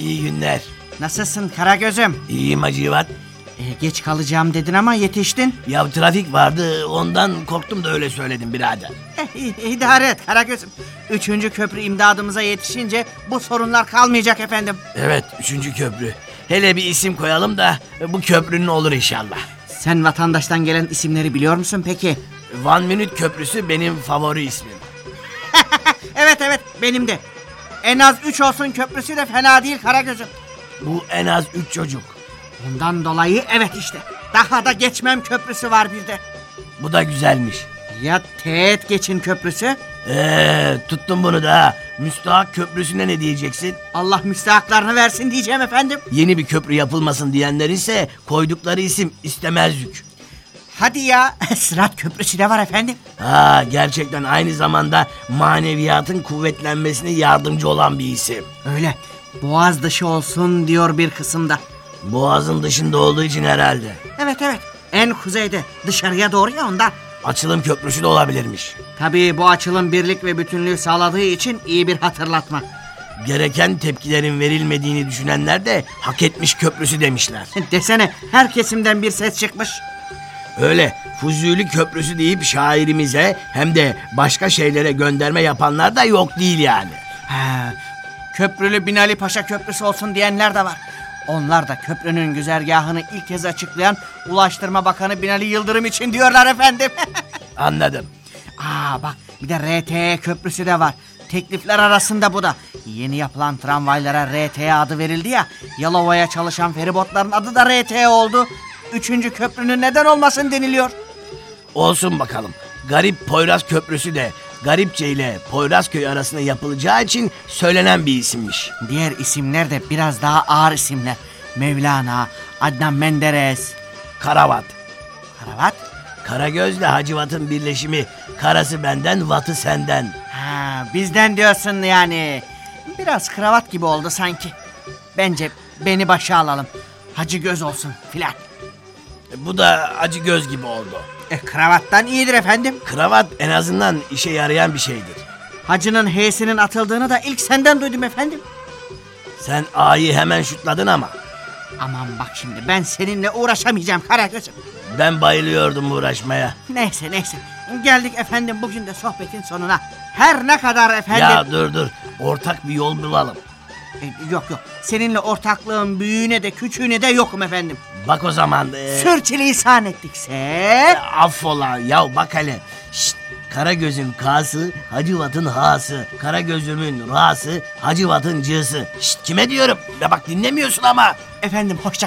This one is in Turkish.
İyi günler. Nasılsın Karagöz'üm? İyiyim Hacivat. Ee, geç kalacağım dedin ama yetiştin. Ya trafik vardı ondan korktum da öyle söyledim birader. Eh, idare et Karagöz'üm. Üçüncü köprü imdadımıza yetişince bu sorunlar kalmayacak efendim. Evet üçüncü köprü. Hele bir isim koyalım da bu köprünün olur inşallah. Sen vatandaştan gelen isimleri biliyor musun peki? One Minute Köprüsü benim favori ismim. evet evet benim de. En az üç olsun köprüsü de fena değil Karagöz'üm. Bu en az üç çocuk. Bundan dolayı evet işte. Daha da geçmem köprüsü var bir de. Bu da güzelmiş. Ya teğet geçin köprüsü? Eee tuttum bunu da. Müstahak Köprüsü'ne ne diyeceksin? Allah müstahaklarını versin diyeceğim efendim. Yeni bir köprü yapılmasın diyenler ise koydukları isim istemezlik. Hadi ya Sırat Köprüsü de var efendim. Ha gerçekten aynı zamanda maneviyatın kuvvetlenmesine yardımcı olan bir isim. Öyle. Boğaz dışı olsun diyor bir kısımda. Boğazın dışında olduğu için herhalde. Evet evet. En kuzeyde dışarıya doğru ya ondan. Açılım köprüsü de olabilirmiş. Tabii bu açılım birlik ve bütünlüğü sağladığı için iyi bir hatırlatma. Gereken tepkilerin verilmediğini düşünenler de hak etmiş köprüsü demişler. Desene her kesimden bir ses çıkmış. Öyle Fuzuli Köprüsü deyip şairimize hem de başka şeylere gönderme yapanlar da yok değil yani. Ha, köprülü Binali Paşa Köprüsü olsun diyenler de var. Onlar da köprünün güzergahını ilk kez açıklayan Ulaştırma Bakanı Binali Yıldırım için diyorlar efendim. Anladım. Aa bak bir de RTE köprüsü de var. Teklifler arasında bu da. Yeni yapılan tramvaylara RTE adı verildi ya. Yalova'ya çalışan feribotların adı da RTE oldu. Üçüncü köprünün neden olmasın deniliyor. Olsun bakalım. Garip Poyraz Köprüsü de Garipçe ile Poyrazköy arasında yapılacağı için söylenen bir isimmiş. Diğer isimler de biraz daha ağır isimler. Mevlana, Adnan Menderes, Karavat. Karavat. Karagözle Hacivat'ın birleşimi. Karası benden, vatı senden. Ha, bizden diyorsun yani. Biraz kravat gibi oldu sanki. Bence beni başa alalım. Hacı göz olsun filan. Bu da acı göz gibi oldu. E, kravattan iyidir efendim. Kravat en azından işe yarayan bir şeydir. Hacının H'sinin atıldığını da ilk senden duydum efendim. Sen A'yı hemen şutladın ama. Aman bak şimdi ben seninle uğraşamayacağım Karagöz'üm. Ben bayılıyordum uğraşmaya. Neyse neyse. Geldik efendim bugün de sohbetin sonuna. Her ne kadar efendim... Ya dur dur. Ortak bir yol bulalım. E, yok yok. Seninle ortaklığın büyüğüne de küçüğüne de yokum efendim. Bak o zaman. E, Sürçülisan ettikse... affola. Ya bak hele. Şşt. Karagöz'ün K'sı, Hacivat'ın H'sı. Karagöz'ümün R'sı, Hacivat'ın C'sı. Şşt kime diyorum? Ya bak dinlemiyorsun ama. Efendim hoşça